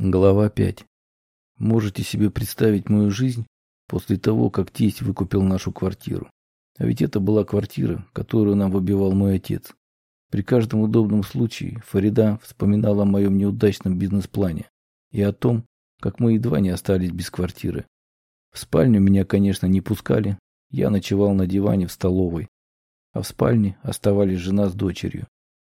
Глава 5. Можете себе представить мою жизнь после того, как тесть выкупил нашу квартиру. А ведь это была квартира, которую нам выбивал мой отец. При каждом удобном случае Фарида вспоминала о моем неудачном бизнес-плане и о том, как мы едва не остались без квартиры. В спальню меня, конечно, не пускали. Я ночевал на диване в столовой. А в спальне оставались жена с дочерью.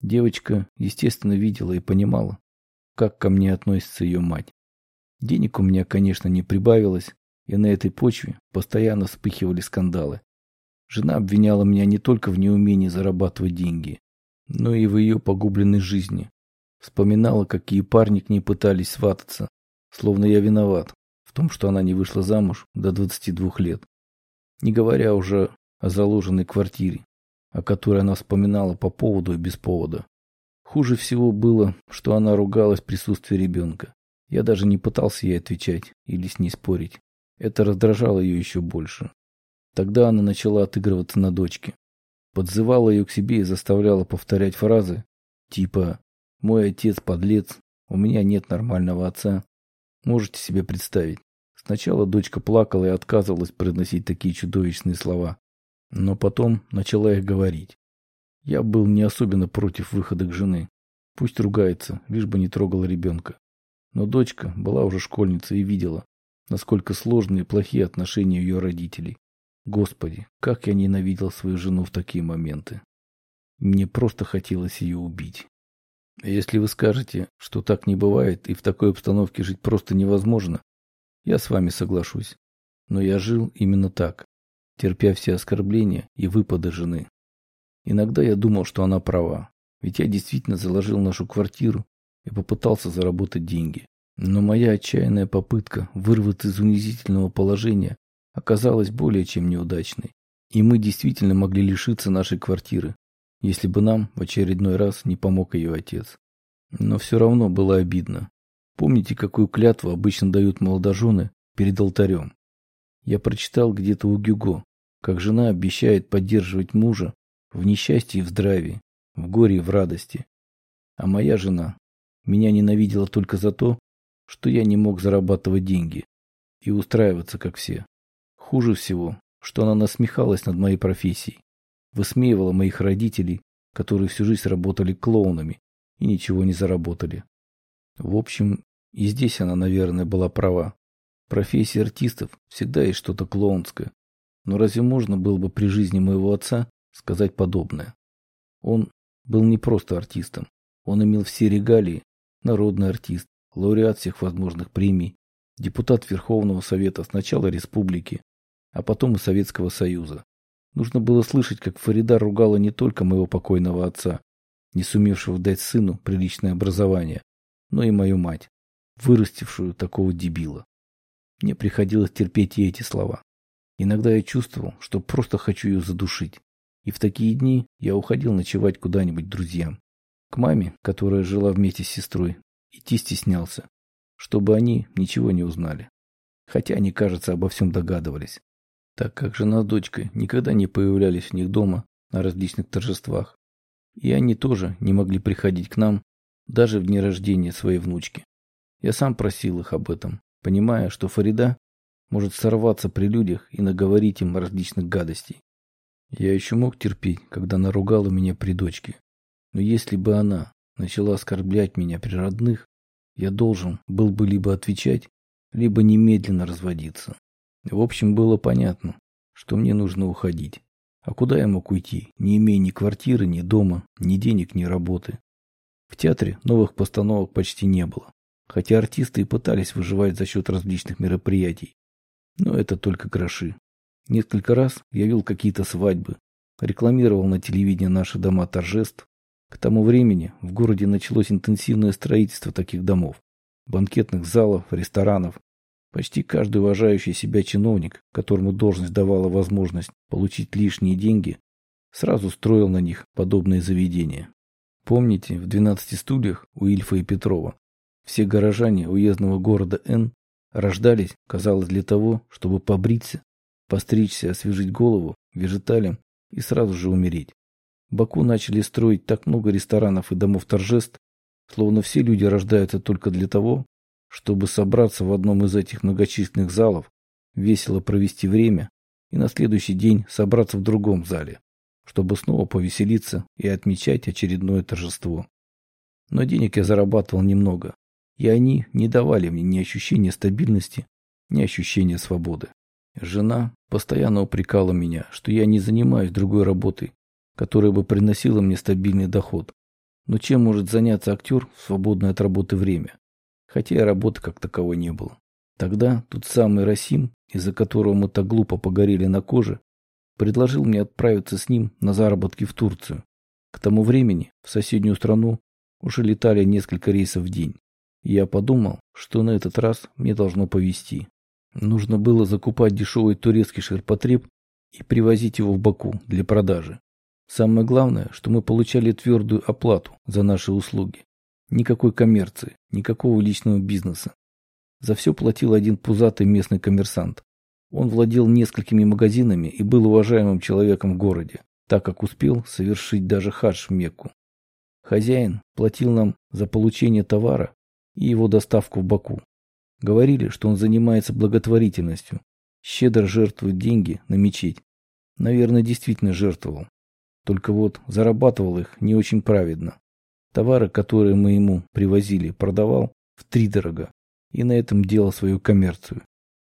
Девочка, естественно, видела и понимала, как ко мне относится ее мать. Денег у меня, конечно, не прибавилось, и на этой почве постоянно вспыхивали скандалы. Жена обвиняла меня не только в неумении зарабатывать деньги, но и в ее погубленной жизни. Вспоминала, какие парни к ней пытались свататься, словно я виноват в том, что она не вышла замуж до 22 лет. Не говоря уже о заложенной квартире, о которой она вспоминала по поводу и без повода. Хуже всего было, что она ругалась в присутствии ребенка. Я даже не пытался ей отвечать или с ней спорить. Это раздражало ее еще больше. Тогда она начала отыгрываться на дочке. Подзывала ее к себе и заставляла повторять фразы типа «Мой отец подлец, у меня нет нормального отца». Можете себе представить. Сначала дочка плакала и отказывалась произносить такие чудовищные слова. Но потом начала их говорить. Я был не особенно против выхода к жены. Пусть ругается, лишь бы не трогала ребенка. Но дочка была уже школьницей и видела, насколько сложные и плохие отношения ее родителей. Господи, как я ненавидел свою жену в такие моменты. Мне просто хотелось ее убить. Если вы скажете, что так не бывает и в такой обстановке жить просто невозможно, я с вами соглашусь. Но я жил именно так, терпя все оскорбления и выпады жены. Иногда я думал, что она права, ведь я действительно заложил нашу квартиру и попытался заработать деньги. Но моя отчаянная попытка вырваться из унизительного положения оказалась более чем неудачной. И мы действительно могли лишиться нашей квартиры, если бы нам в очередной раз не помог ее отец. Но все равно было обидно. Помните, какую клятву обычно дают молодожены перед алтарем? Я прочитал где-то у Гюго, как жена обещает поддерживать мужа в несчастье и в здравии, в горе и в радости. А моя жена меня ненавидела только за то, что я не мог зарабатывать деньги и устраиваться, как все. Хуже всего, что она насмехалась над моей профессией, высмеивала моих родителей, которые всю жизнь работали клоунами и ничего не заработали. В общем, и здесь она, наверное, была права. В профессии артистов всегда есть что-то клоунское. Но разве можно было бы при жизни моего отца сказать подобное. Он был не просто артистом. Он имел все регалии, народный артист, лауреат всех возможных премий, депутат Верховного Совета сначала республики, а потом и Советского Союза. Нужно было слышать, как Фарида ругала не только моего покойного отца, не сумевшего дать сыну приличное образование, но и мою мать, вырастившую такого дебила. Мне приходилось терпеть и эти слова. Иногда я чувствовал, что просто хочу ее задушить. И в такие дни я уходил ночевать куда-нибудь друзьям. К маме, которая жила вместе с сестрой, идти стеснялся, чтобы они ничего не узнали. Хотя они, кажется, обо всем догадывались, так как жена с дочкой никогда не появлялись у них дома на различных торжествах. И они тоже не могли приходить к нам даже в дни рождения своей внучки. Я сам просил их об этом, понимая, что Фарида может сорваться при людях и наговорить им различных гадостей. Я еще мог терпеть, когда она ругала меня при дочке. Но если бы она начала оскорблять меня при родных, я должен был бы либо отвечать, либо немедленно разводиться. В общем, было понятно, что мне нужно уходить. А куда я мог уйти, не имея ни квартиры, ни дома, ни денег, ни работы? В театре новых постановок почти не было, хотя артисты и пытались выживать за счет различных мероприятий. Но это только гроши. Несколько раз я вел какие-то свадьбы, рекламировал на телевидении наши дома торжеств. К тому времени в городе началось интенсивное строительство таких домов, банкетных залов, ресторанов. Почти каждый уважающий себя чиновник, которому должность давала возможность получить лишние деньги, сразу строил на них подобные заведения. Помните, в «12 стульях» у Ильфа и Петрова все горожане уездного города Н рождались, казалось, для того, чтобы побриться постричься, освежить голову, вежиталем и сразу же умереть. В Баку начали строить так много ресторанов и домов торжеств, словно все люди рождаются только для того, чтобы собраться в одном из этих многочисленных залов, весело провести время и на следующий день собраться в другом зале, чтобы снова повеселиться и отмечать очередное торжество. Но денег я зарабатывал немного, и они не давали мне ни ощущения стабильности, ни ощущения свободы. Жена постоянно упрекала меня, что я не занимаюсь другой работой, которая бы приносила мне стабильный доход. Но чем может заняться актер в свободное от работы время? Хотя и работы как таковой не было. Тогда тот самый Расим, из-за которого мы так глупо погорели на коже, предложил мне отправиться с ним на заработки в Турцию. К тому времени в соседнюю страну уже летали несколько рейсов в день. Я подумал, что на этот раз мне должно повезти. Нужно было закупать дешевый турецкий ширпотреб и привозить его в Баку для продажи. Самое главное, что мы получали твердую оплату за наши услуги. Никакой коммерции, никакого личного бизнеса. За все платил один пузатый местный коммерсант. Он владел несколькими магазинами и был уважаемым человеком в городе, так как успел совершить даже хадж в Мекку. Хозяин платил нам за получение товара и его доставку в Баку. Говорили, что он занимается благотворительностью, щедро жертвует деньги на мечеть. Наверное, действительно жертвовал. Только вот зарабатывал их не очень праведно. Товары, которые мы ему привозили, продавал в три дорого и на этом делал свою коммерцию.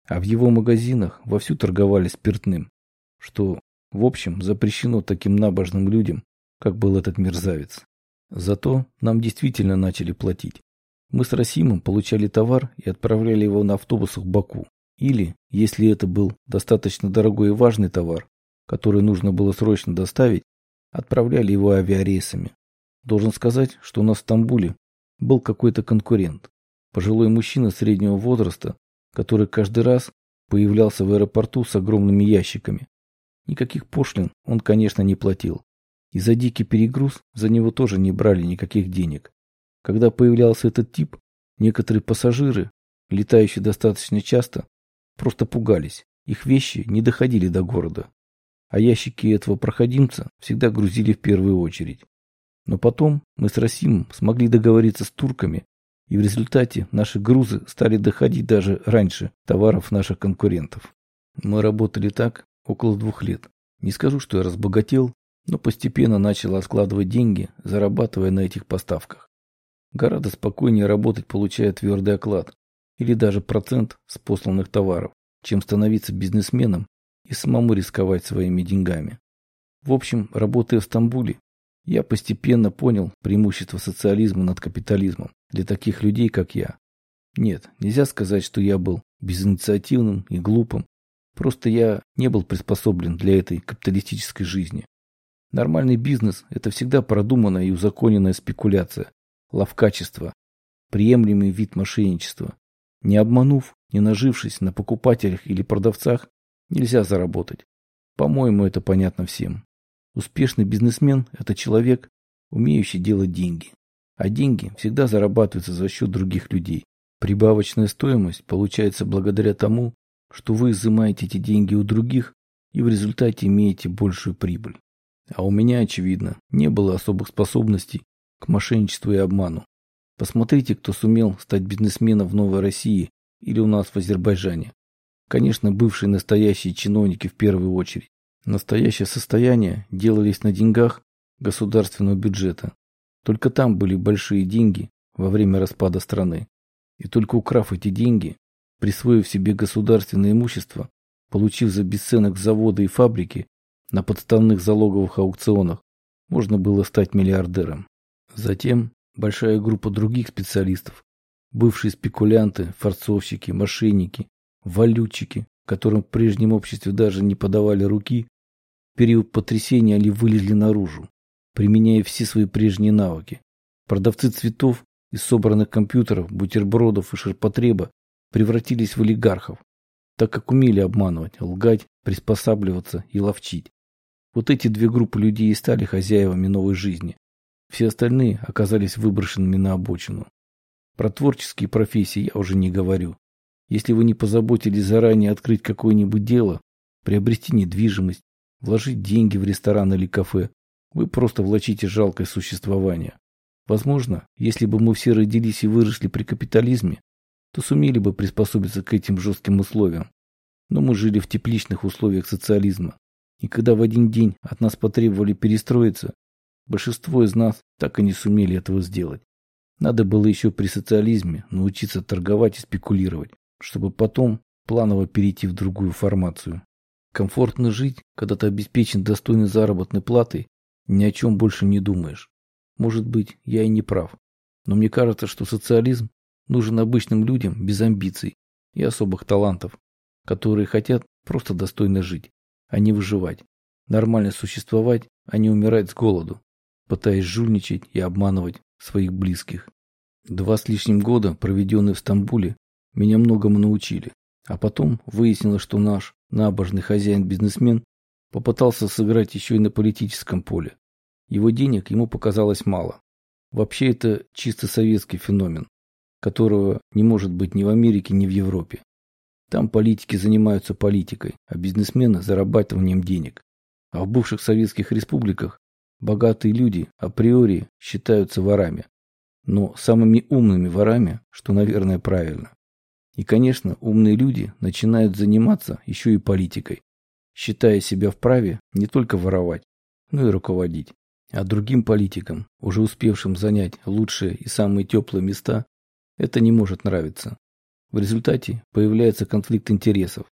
А в его магазинах вовсю торговали спиртным, что, в общем, запрещено таким набожным людям, как был этот мерзавец. Зато нам действительно начали платить. Мы с Расимом получали товар и отправляли его на автобусах в Баку. Или, если это был достаточно дорогой и важный товар, который нужно было срочно доставить, отправляли его авиарейсами. Должен сказать, что у нас в Стамбуле был какой-то конкурент. Пожилой мужчина среднего возраста, который каждый раз появлялся в аэропорту с огромными ящиками. Никаких пошлин он, конечно, не платил. И за дикий перегруз за него тоже не брали никаких денег. Когда появлялся этот тип, некоторые пассажиры, летающие достаточно часто, просто пугались. Их вещи не доходили до города. А ящики этого проходимца всегда грузили в первую очередь. Но потом мы с Расимом смогли договориться с турками, и в результате наши грузы стали доходить даже раньше товаров наших конкурентов. Мы работали так около двух лет. Не скажу, что я разбогател, но постепенно начал откладывать деньги, зарабатывая на этих поставках. Гораздо спокойнее работать, получая твердый оклад или даже процент с посланных товаров, чем становиться бизнесменом и самому рисковать своими деньгами. В общем, работая в Стамбуле, я постепенно понял преимущество социализма над капитализмом для таких людей, как я. Нет, нельзя сказать, что я был безинициативным и глупым. Просто я не был приспособлен для этой капиталистической жизни. Нормальный бизнес – это всегда продуманная и узаконенная спекуляция, ловкачество, приемлемый вид мошенничества. Не обманув, не нажившись на покупателях или продавцах, нельзя заработать. По-моему, это понятно всем. Успешный бизнесмен – это человек, умеющий делать деньги. А деньги всегда зарабатываются за счет других людей. Прибавочная стоимость получается благодаря тому, что вы изымаете эти деньги у других и в результате имеете большую прибыль. А у меня, очевидно, не было особых способностей к мошенничеству и обману. Посмотрите, кто сумел стать бизнесменом в Новой России или у нас в Азербайджане. Конечно, бывшие настоящие чиновники в первую очередь. Настоящее состояние делались на деньгах государственного бюджета. Только там были большие деньги во время распада страны. И только украв эти деньги, присвоив себе государственное имущество, получив за бесценок заводы и фабрики на подставных залоговых аукционах, можно было стать миллиардером. Затем большая группа других специалистов, бывшие спекулянты, форцовщики, мошенники, валютчики, которым в прежнем обществе даже не подавали руки, в период потрясения они вылезли наружу, применяя все свои прежние навыки. Продавцы цветов из собранных компьютеров, бутербродов и ширпотреба превратились в олигархов, так как умели обманывать, лгать, приспосабливаться и ловчить. Вот эти две группы людей и стали хозяевами новой жизни, все остальные оказались выброшенными на обочину. Про творческие профессии я уже не говорю. Если вы не позаботились заранее открыть какое-нибудь дело, приобрести недвижимость, вложить деньги в ресторан или кафе, вы просто влачите жалкое существование. Возможно, если бы мы все родились и выросли при капитализме, то сумели бы приспособиться к этим жестким условиям. Но мы жили в тепличных условиях социализма. И когда в один день от нас потребовали перестроиться, большинство из нас так и не сумели этого сделать. Надо было еще при социализме научиться торговать и спекулировать, чтобы потом планово перейти в другую формацию. Комфортно жить, когда ты обеспечен достойной заработной платой, ни о чем больше не думаешь. Может быть, я и не прав. Но мне кажется, что социализм нужен обычным людям без амбиций и особых талантов, которые хотят просто достойно жить, а не выживать, нормально существовать, а не умирать с голоду, пытаясь жульничать и обманывать своих близких. Два с лишним года, проведенные в Стамбуле, меня многому научили. А потом выяснилось, что наш набожный хозяин-бизнесмен попытался сыграть еще и на политическом поле. Его денег ему показалось мало. Вообще это чисто советский феномен, которого не может быть ни в Америке, ни в Европе. Там политики занимаются политикой, а бизнесмены – зарабатыванием денег. А в бывших советских республиках богатые люди априори считаются ворами. Но самыми умными ворами, что, наверное, правильно. И, конечно, умные люди начинают заниматься еще и политикой, считая себя вправе не только воровать, но и руководить. А другим политикам, уже успевшим занять лучшие и самые теплые места, это не может нравиться. В результате появляется конфликт интересов.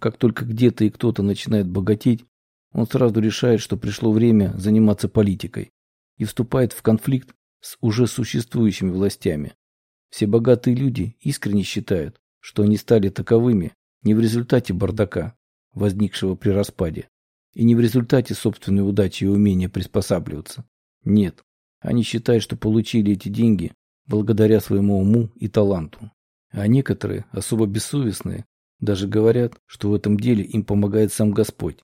Как только где-то и кто-то начинает богатеть, он сразу решает, что пришло время заниматься политикой и вступает в конфликт с уже существующими властями. Все богатые люди искренне считают, что они стали таковыми не в результате бардака, возникшего при распаде, и не в результате собственной удачи и умения приспосабливаться. Нет, они считают, что получили эти деньги благодаря своему уму и таланту. А некоторые, особо бессовестные, даже говорят, что в этом деле им помогает сам Господь.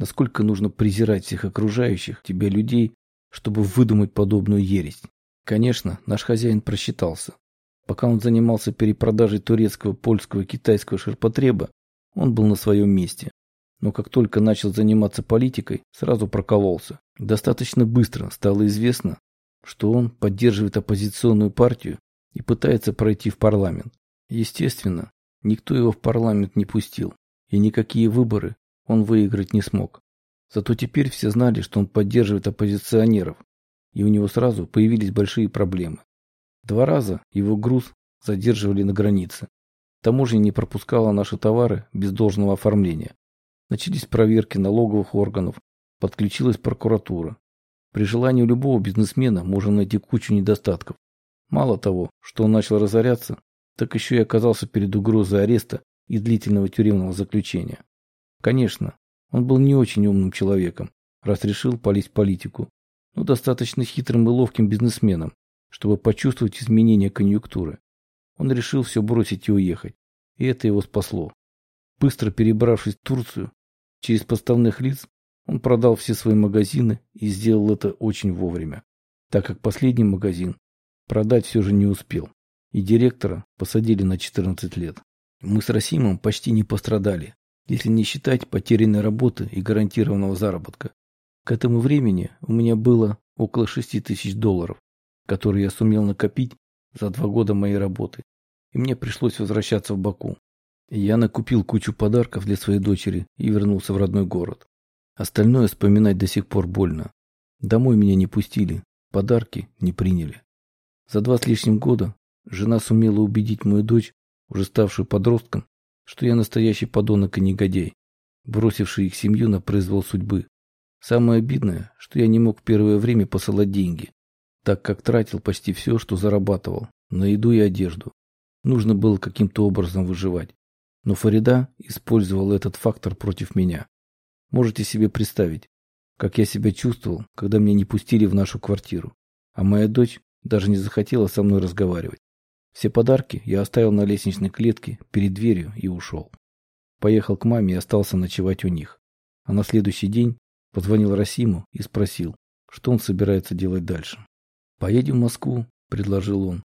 Насколько нужно презирать всех окружающих тебя людей, чтобы выдумать подобную ересь. Конечно, наш хозяин просчитался. Пока он занимался перепродажей турецкого, польского китайского ширпотреба, он был на своем месте. Но как только начал заниматься политикой, сразу прокололся. Достаточно быстро стало известно, что он поддерживает оппозиционную партию и пытается пройти в парламент. Естественно, никто его в парламент не пустил, и никакие выборы он выиграть не смог. Зато теперь все знали, что он поддерживает оппозиционеров, и у него сразу появились большие проблемы. Два раза его груз задерживали на границе. Таможня не пропускала наши товары без должного оформления. Начались проверки налоговых органов, подключилась прокуратура. При желании любого бизнесмена можно найти кучу недостатков. Мало того, что он начал разоряться, так еще и оказался перед угрозой ареста и длительного тюремного заключения. Конечно, он был не очень умным человеком, раз решил полить политику, но достаточно хитрым и ловким бизнесменом, чтобы почувствовать изменение конъюнктуры. Он решил все бросить и уехать, и это его спасло. Быстро перебравшись в Турцию, через поставных лиц, он продал все свои магазины и сделал это очень вовремя, так как последний магазин продать все же не успел, и директора посадили на 14 лет. Мы с Расимом почти не пострадали, если не считать потерянной работы и гарантированного заработка. К этому времени у меня было около 6 тысяч долларов, который я сумел накопить за два года моей работы, и мне пришлось возвращаться в Баку. Я накупил кучу подарков для своей дочери и вернулся в родной город. Остальное вспоминать до сих пор больно. Домой меня не пустили, подарки не приняли. За два с лишним года жена сумела убедить мою дочь, уже ставшую подростком, что я настоящий подонок и негодяй, бросивший их семью на произвол судьбы. Самое обидное, что я не мог в первое время посылать деньги, так как тратил почти все, что зарабатывал, на еду и одежду. Нужно было каким-то образом выживать. Но Фарида использовал этот фактор против меня. Можете себе представить, как я себя чувствовал, когда меня не пустили в нашу квартиру, а моя дочь даже не захотела со мной разговаривать. Все подарки я оставил на лестничной клетке перед дверью и ушел. Поехал к маме и остался ночевать у них. А на следующий день позвонил Расиму и спросил, что он собирается делать дальше. «Поедем в Москву», — предложил он.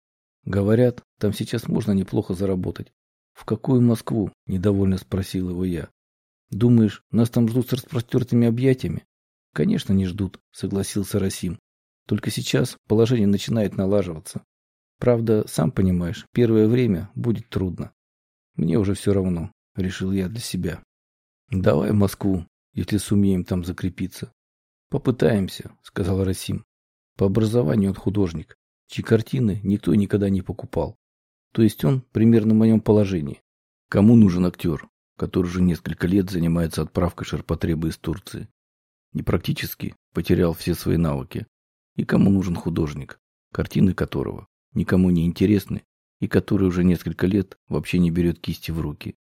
«Говорят, там сейчас можно неплохо заработать». «В какую Москву?» — недовольно спросил его я. «Думаешь, нас там ждут с распростертыми объятиями?» «Конечно, не ждут», — согласился Расим. «Только сейчас положение начинает налаживаться. Правда, сам понимаешь, первое время будет трудно. Мне уже все равно, решил я для себя. Давай в Москву, если сумеем там закрепиться. Попытаемся, сказал Расим. По образованию он художник, чьи картины никто никогда не покупал. То есть он примерно в моем положении. Кому нужен актер, который уже несколько лет занимается отправкой ширпотреба из Турции? Не практически потерял все свои навыки. И кому нужен художник, картины которого никому не интересны и который уже несколько лет вообще не берет кисти в руки.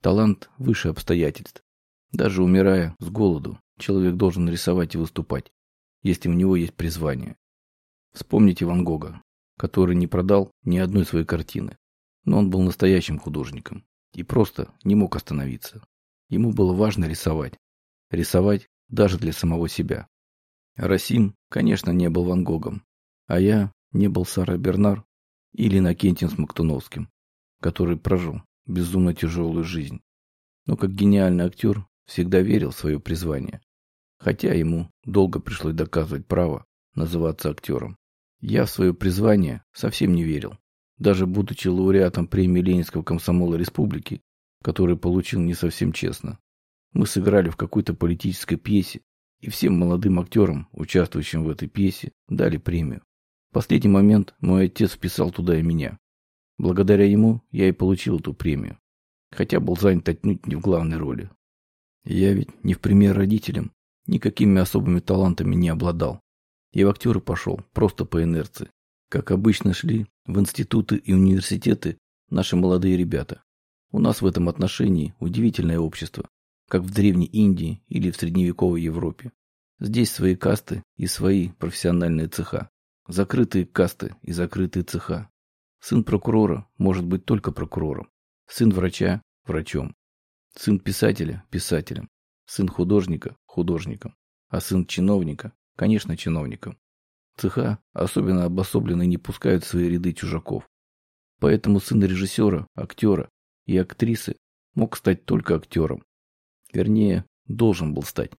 Талант выше обстоятельств. Даже умирая с голоду, человек должен рисовать и выступать, если у него есть призвание. Вспомните Ван Гога, который не продал ни одной своей картины, но он был настоящим художником и просто не мог остановиться. Ему было важно рисовать. Рисовать даже для самого себя. Расим, конечно, не был Ван Гогом, а я не был Сара Бернар или Накентин Смоктуновским, который прожил безумно тяжелую жизнь. Но как гениальный актер всегда верил в свое призвание, хотя ему долго пришлось доказывать право называться актером. Я в свое призвание совсем не верил. Даже будучи лауреатом премии Ленинского комсомола республики, который получил не совсем честно. Мы сыграли в какой-то политической пьесе, и всем молодым актерам, участвующим в этой пьесе, дали премию. Последний момент мой отец вписал туда и меня. Благодаря ему я и получил эту премию, хотя был занят отнюдь не в главной роли. Я ведь не в пример родителям, никакими особыми талантами не обладал. Я в актеры пошел, просто по инерции. Как обычно шли в институты и университеты наши молодые ребята. У нас в этом отношении удивительное общество, как в Древней Индии или в средневековой Европе. Здесь свои касты и свои профессиональные цеха. Закрытые касты и закрытые цеха. Сын прокурора может быть только прокурором. Сын врача – врачом. Сын писателя – писателем. Сын художника – художником. А сын чиновника – конечно, чиновником. Цеха, особенно обособленные, не пускают в свои ряды чужаков. Поэтому сын режиссера, актера и актрисы мог стать только актером. Вернее, должен был стать.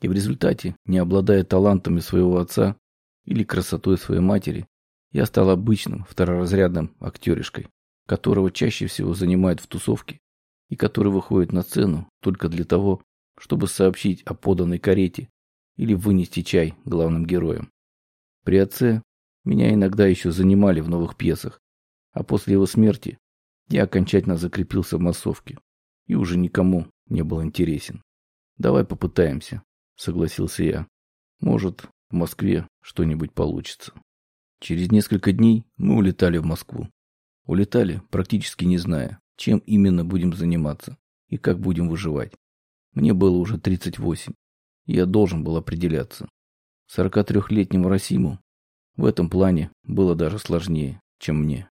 И в результате, не обладая талантами своего отца или красотой своей матери, я стал обычным второразрядным актеришкой, которого чаще всего занимают в тусовке и который выходит на сцену только для того, чтобы сообщить о поданной карете или вынести чай главным героям. При отце меня иногда еще занимали в новых пьесах, а после его смерти я окончательно закрепился в массовке и уже никому не был интересен. «Давай попытаемся», — согласился я. «Может, в Москве что-нибудь получится». Через несколько дней мы улетали в Москву. Улетали, практически не зная, чем именно будем заниматься и как будем выживать. Мне было уже 38, и я должен был определяться. 43-летнему Расиму в этом плане было даже сложнее, чем мне.